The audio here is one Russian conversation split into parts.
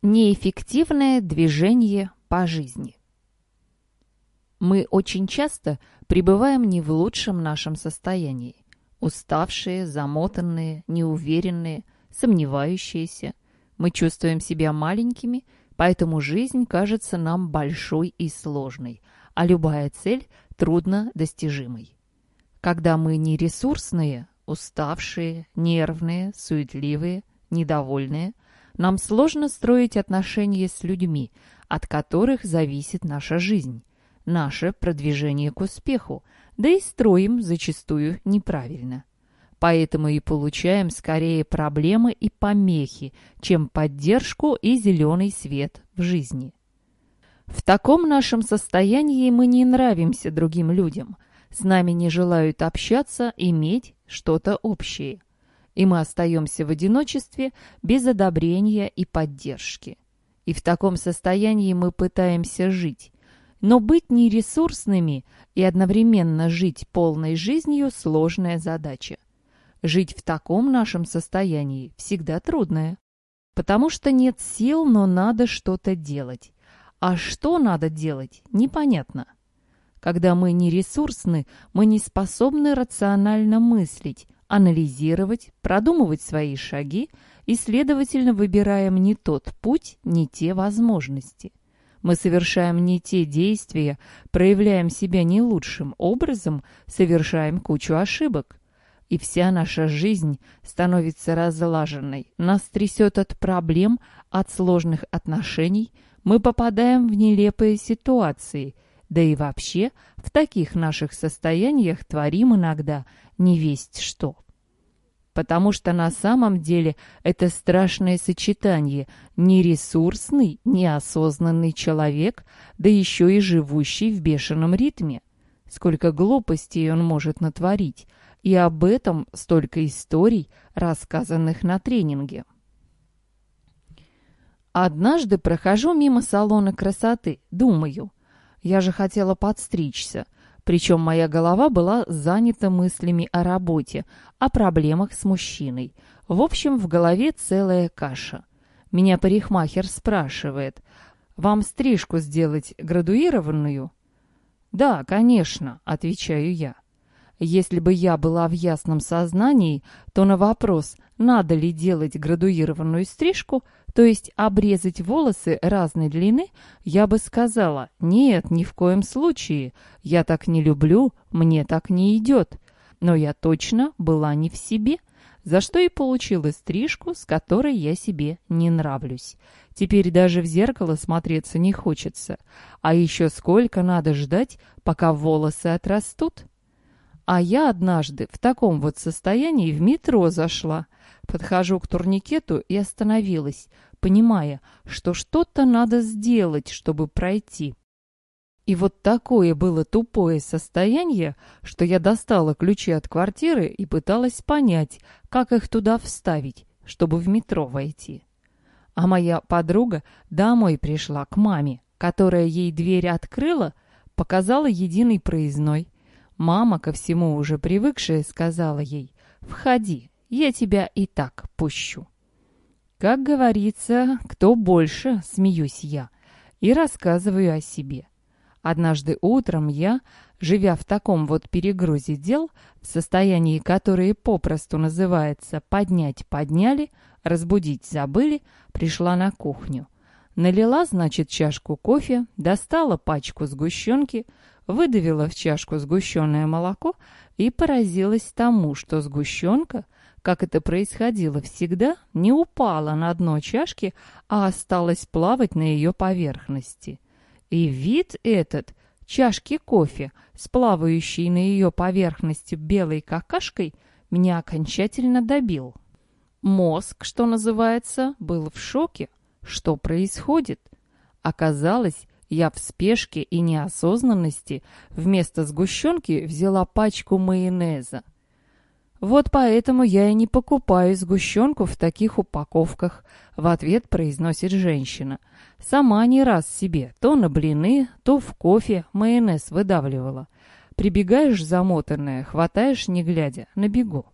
Неэффективное движение по жизни. Мы очень часто пребываем не в лучшем нашем состоянии. Уставшие, замотанные, неуверенные, сомневающиеся. Мы чувствуем себя маленькими, поэтому жизнь кажется нам большой и сложной, а любая цель трудно достижимой. Когда мы не ресурсные, уставшие, нервные, суетливые, недовольные – нам сложно строить отношения с людьми, от которых зависит наша жизнь, наше продвижение к успеху, да и строим зачастую неправильно. Поэтому и получаем скорее проблемы и помехи, чем поддержку и зеленый свет в жизни. В таком нашем состоянии мы не нравимся другим людям, с нами не желают общаться, иметь что-то общее и мы остаемся в одиночестве без одобрения и поддержки. И в таком состоянии мы пытаемся жить. Но быть нересурсными и одновременно жить полной жизнью – сложная задача. Жить в таком нашем состоянии всегда трудное. Потому что нет сил, но надо что-то делать. А что надо делать, непонятно. Когда мы не ресурсны, мы не способны рационально мыслить, анализировать, продумывать свои шаги и, следовательно, выбираем не тот путь, не те возможности. Мы совершаем не те действия, проявляем себя не лучшим образом, совершаем кучу ошибок. И вся наша жизнь становится разлаженной, нас трясет от проблем, от сложных отношений, мы попадаем в нелепые ситуации – да и вообще, в таких наших состояниях творим иногда не весть что. Потому что на самом деле это страшное сочетание нересурсный, неосознанный человек, да еще и живущий в бешеном ритме. Сколько глупостей он может натворить, и об этом столько историй, рассказанных на тренинге. Однажды прохожу мимо салона красоты, думаю – я же хотела подстричься. Причем моя голова была занята мыслями о работе, о проблемах с мужчиной. В общем, в голове целая каша. Меня парикмахер спрашивает, «Вам стрижку сделать градуированную?» «Да, конечно», — отвечаю я. Если бы я была в ясном сознании, то на вопрос, надо ли делать градуированную стрижку, то есть обрезать волосы разной длины, я бы сказала, нет, ни в коем случае, я так не люблю, мне так не идет. Но я точно была не в себе, за что и получила стрижку, с которой я себе не нравлюсь. Теперь даже в зеркало смотреться не хочется. А еще сколько надо ждать, пока волосы отрастут? А я однажды в таком вот состоянии в метро зашла. Подхожу к турникету и остановилась, понимая, что что-то надо сделать, чтобы пройти. И вот такое было тупое состояние, что я достала ключи от квартиры и пыталась понять, как их туда вставить, чтобы в метро войти. А моя подруга домой пришла к маме, которая ей дверь открыла, показала единый проездной – Мама, ко всему уже привыкшая, сказала ей, «Входи, я тебя и так пущу». Как говорится, кто больше, смеюсь я, и рассказываю о себе. Однажды утром я, живя в таком вот перегрузе дел, в состоянии, которое попросту называется «поднять подняли», «разбудить забыли», пришла на кухню. Налила, значит, чашку кофе, достала пачку сгущенки, выдавила в чашку сгущенное молоко и поразилась тому, что сгущенка, как это происходило всегда, не упала на дно чашки, а осталась плавать на ее поверхности. И вид этот чашки кофе, с плавающей на ее поверхности белой какашкой, меня окончательно добил. Мозг, что называется, был в шоке. Что происходит? Оказалось, я в спешке и неосознанности вместо сгущенки взяла пачку майонеза. «Вот поэтому я и не покупаю сгущенку в таких упаковках», — в ответ произносит женщина. «Сама не раз себе то на блины, то в кофе майонез выдавливала. Прибегаешь замотанная, хватаешь не глядя, на бегу».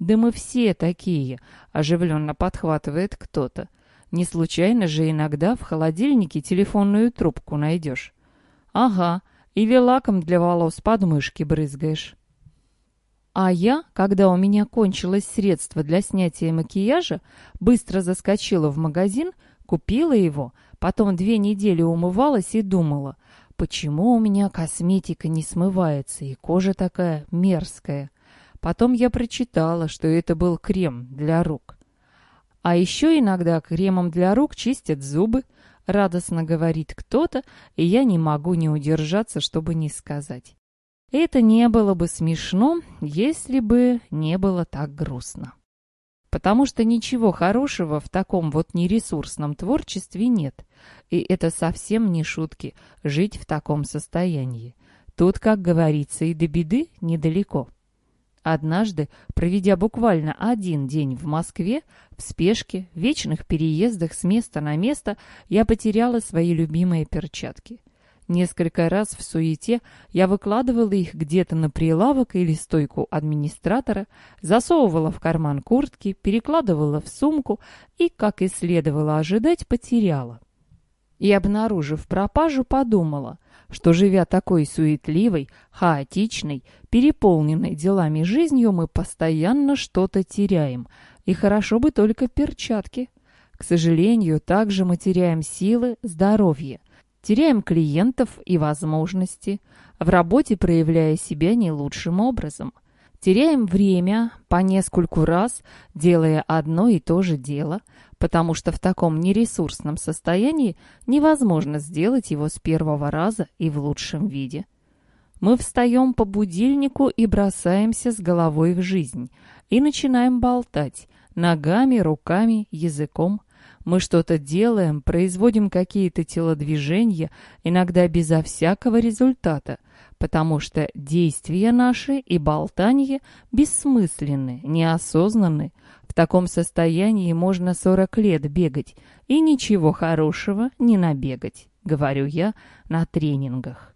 «Да мы все такие», — оживленно подхватывает кто-то. Не случайно же иногда в холодильнике телефонную трубку найдешь. Ага, или лаком для волос под мышки брызгаешь. А я, когда у меня кончилось средство для снятия макияжа, быстро заскочила в магазин, купила его, потом две недели умывалась и думала, почему у меня косметика не смывается и кожа такая мерзкая. Потом я прочитала, что это был крем для рук. А еще иногда кремом для рук чистят зубы, радостно говорит кто-то, и я не могу не удержаться, чтобы не сказать. Это не было бы смешно, если бы не было так грустно. Потому что ничего хорошего в таком вот нересурсном творчестве нет. И это совсем не шутки — жить в таком состоянии. Тут, как говорится, и до беды недалеко. Однажды, проведя буквально один день в Москве, в спешке, в вечных переездах с места на место, я потеряла свои любимые перчатки. Несколько раз в суете я выкладывала их где-то на прилавок или стойку администратора, засовывала в карман куртки, перекладывала в сумку и, как и следовало ожидать, потеряла. И, обнаружив пропажу, подумала, что, живя такой суетливой, хаотичной, переполненной делами жизнью, мы постоянно что-то теряем, и хорошо бы только перчатки. К сожалению, также мы теряем силы, здоровье – теряем клиентов и возможности, в работе проявляя себя не лучшим образом. Теряем время по нескольку раз, делая одно и то же дело, потому что в таком нересурсном состоянии невозможно сделать его с первого раза и в лучшем виде. Мы встаем по будильнику и бросаемся с головой в жизнь, и начинаем болтать ногами, руками, языком, мы что-то делаем, производим какие-то телодвижения, иногда безо всякого результата, потому что действия наши и болтанье бессмысленны, неосознанны. В таком состоянии можно 40 лет бегать и ничего хорошего не набегать, говорю я на тренингах.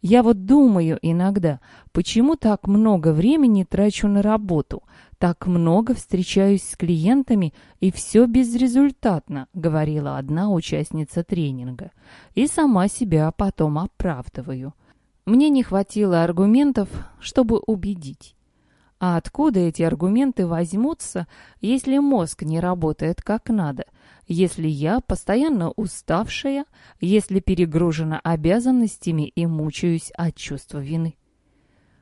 Я вот думаю иногда, почему так много времени трачу на работу, так много встречаюсь с клиентами, и все безрезультатно, говорила одна участница тренинга. И сама себя потом оправдываю. Мне не хватило аргументов, чтобы убедить. А откуда эти аргументы возьмутся, если мозг не работает как надо, если я постоянно уставшая, если перегружена обязанностями и мучаюсь от чувства вины?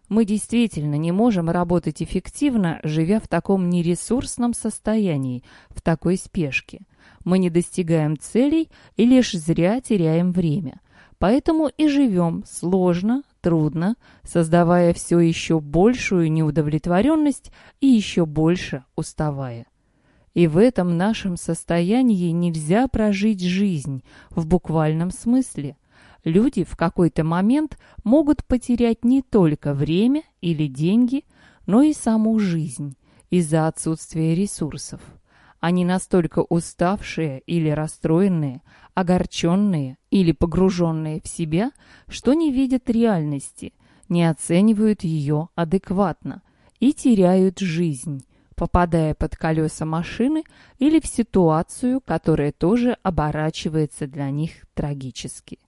Мы действительно не можем работать эффективно, живя в таком нересурсном состоянии, в такой спешке. Мы не достигаем целей и лишь зря теряем время. Поэтому и живем сложно, трудно, создавая все еще большую неудовлетворенность и еще больше уставая. И в этом нашем состоянии нельзя прожить жизнь в буквальном смысле – люди в какой-то момент могут потерять не только время или деньги, но и саму жизнь из-за отсутствия ресурсов. Они настолько уставшие или расстроенные, огорченные или погруженные в себя, что не видят реальности, не оценивают ее адекватно и теряют жизнь, попадая под колеса машины или в ситуацию, которая тоже оборачивается для них трагически.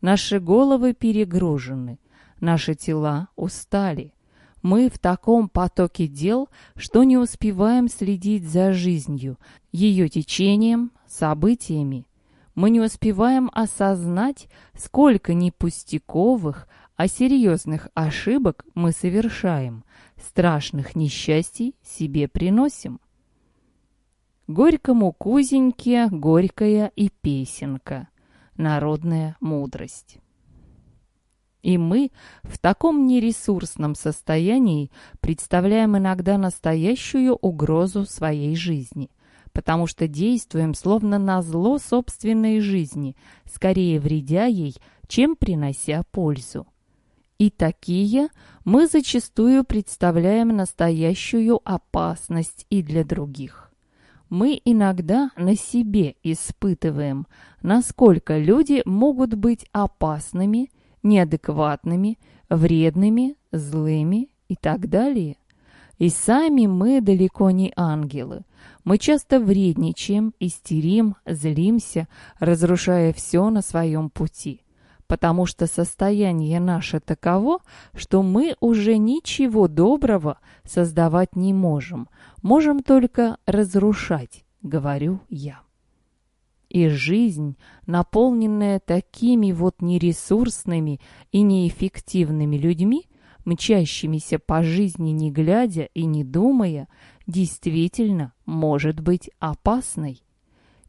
Наши головы перегружены, наши тела устали. Мы в таком потоке дел, что не успеваем следить за жизнью, ее течением, событиями. Мы не успеваем осознать, сколько не пустяковых, а серьезных ошибок мы совершаем, страшных несчастий себе приносим. Горькому кузеньке горькая и песенка народная мудрость. И мы в таком нересурсном состоянии представляем иногда настоящую угрозу своей жизни, потому что действуем словно на зло собственной жизни, скорее вредя ей, чем принося пользу. И такие мы зачастую представляем настоящую опасность и для других мы иногда на себе испытываем, насколько люди могут быть опасными, неадекватными, вредными, злыми и так далее. И сами мы далеко не ангелы. Мы часто вредничаем, истерим, злимся, разрушая все на своем пути, потому что состояние наше таково, что мы уже ничего доброго создавать не можем, можем только разрушать, говорю я. И жизнь, наполненная такими вот нересурсными и неэффективными людьми, мчащимися по жизни не глядя и не думая, действительно может быть опасной.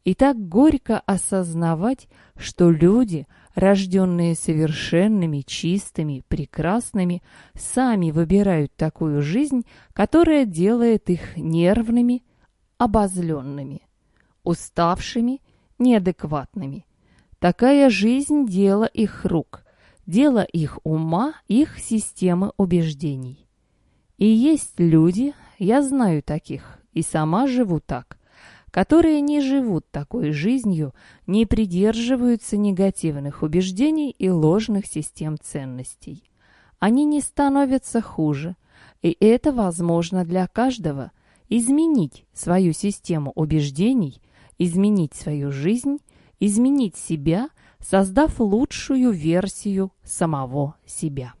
И так горько осознавать, что люди, рожденные совершенными, чистыми, прекрасными, сами выбирают такую жизнь, которая делает их нервными, обозленными, уставшими, неадекватными. Такая жизнь – дело их рук, дело их ума, их системы убеждений. И есть люди, я знаю таких, и сама живу так, которые не живут такой жизнью, не придерживаются негативных убеждений и ложных систем ценностей. Они не становятся хуже, и это возможно для каждого – изменить свою систему убеждений, изменить свою жизнь, изменить себя – создав лучшую версию самого себя.